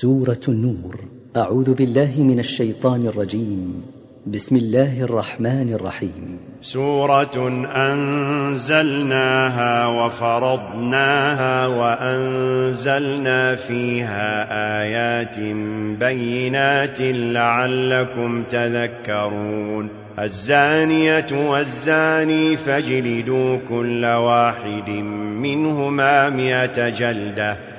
سورة النور. أعوذ بالله من الشيطان الرجيم. بسم الله الرحمن الرحيم. سورة أنزلناها وفرضناها وأنزلنا فيها آيات بينات لعلكم تذكرون. الزانية والزاني فاجلدوا كل واحد منهما مئة جلدة.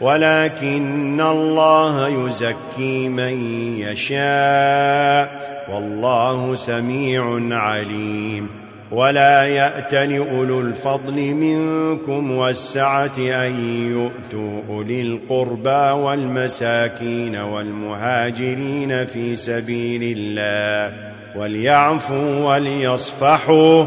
ولكن الله يزكي من يشاء والله سميع عليم ولا يأتن أولو الفضل منكم والسعة أن يؤتوا أولي القربى والمساكين والمهاجرين في سبيل الله وليعفوا وليصفحوا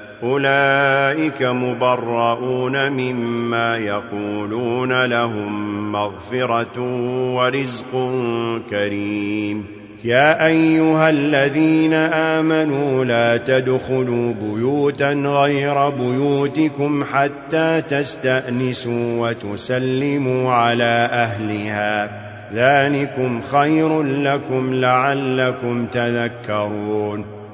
أولئك مبرؤون مما يقولون لهم مغفرة ورزق كريم. يا أيها الذين آمنوا لا تدخلوا بيوتا غير بيوتكم حتى تستأنسوا وتسلموا على أهلها. ذلكم خير لكم لعلكم تذكرون.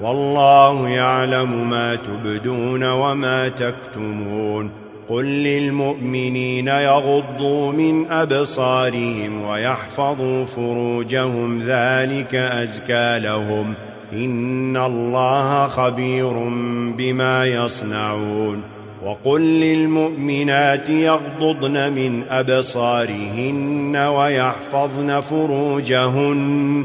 والله يعلم ما تبدون وما تكتمون. قل للمؤمنين يغضوا من أبصارهم ويحفظوا فروجهم ذلك أزكى لهم. إن الله خبير بما يصنعون. وقل للمؤمنات يغضضن من أبصارهن ويحفظن فروجهن.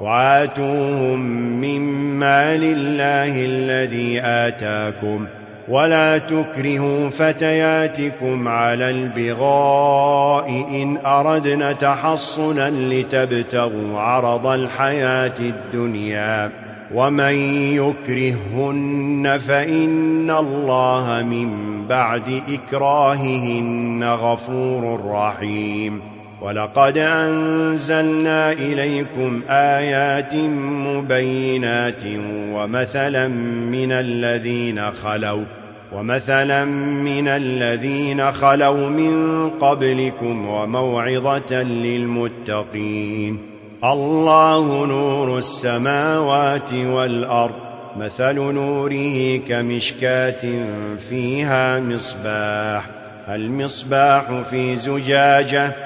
وآتوهم مما لله الذي آتاكم ولا تكرهوا فتياتكم على البغاء إن أَرَدْنَ تحصنا لتبتغوا عرض الحياة الدنيا ومن يُكْرِهْنَّ فإن الله من بعد إكراههن غفور رحيم وَلَقَدْ أَنزَلْنَا إِلَيْكُمْ آيَاتٍ مُبَيِّنَاتٍ وَمَثَلًا مِنَ الَّذِينَ خَلَوْا وَمَثَلًا مِنَ الَّذِينَ خَلَوْا مِن قَبْلِكُمْ وَمَوْعِظَةً لِّلْمُتَّقِينَ اللَّهُ نُورُ السَّمَاوَاتِ وَالْأَرْضِ مَثَلُ نُورِهِ كَمِشْكَاةٍ فِيهَا مِصْبَاحٌ الْمِصْبَاحُ فِي زُجَاجَةٍ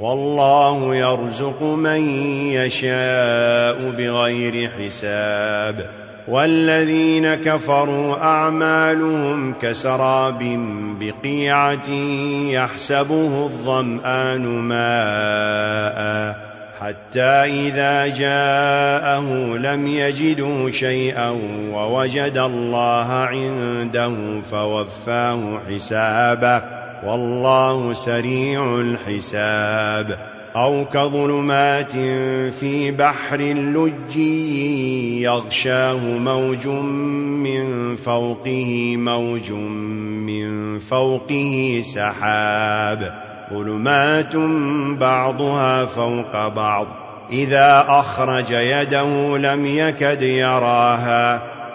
والله يرزق من يشاء بغير حساب. والذين كفروا أعمالهم كسراب بقيعة يحسبه الظمآن ماءً حتى إذا جاءه لم يجدوا شيئا ووجد الله عنده فوفاه حسابه. والله سريع الحساب. أو كظلمات في بحر لجي يغشاه موج من فوقه موج من فوقه سحاب. ظلمات بعضها فوق بعض. إذا أخرج يده لم يكد يراها.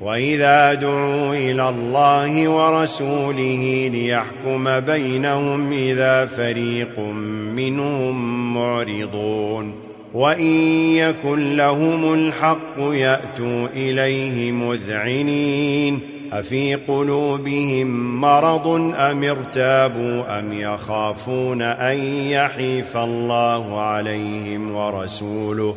وَإِذَا دُعُوا إِلَى اللَّهِ وَرَسُولِهِ لِيَحْكُمَ بَيْنَهُمْ إِذَا فَرِيقٌ مِّنْهُمْ مُعْرِضُونَ وَإِنْ يَكُنْ لَهُمُ الْحَقُّ يَأْتُوا إِلَيْهِ مُذْعِنِينَ أَفِي قُلُوبِهِمْ مَرَضٌ أَمِ ارْتَابُوا أَمْ يَخَافُونَ أَنْ يَحِيفَ اللَّهُ عَلَيْهِمْ وَرَسُولُهُ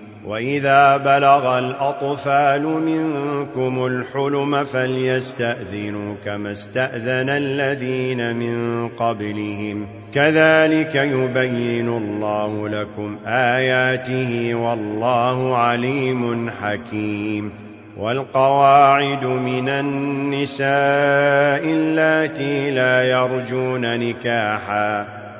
وَإِذَا بَلَغَ الْأَطْفَالُ مِنْكُمُ الْحُلُمَ فَلْيَسْتَأْذِنُوا كَمَا اسْتَأْذَنَ الَّذِينَ مِنْ قَبْلِهِمْ كَذَلِكَ يُبَيِّنُ اللَّهُ لَكُمْ آيَاتِهِ وَاللَّهُ عَلِيمٌ حَكِيمٌ وَالْقَوَاعِدُ مِنَ النِّسَاءِ اللَّاتِي لَا يَرْجُونَ نِكَاحًا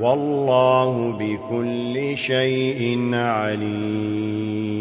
والله بكل شيء عليم.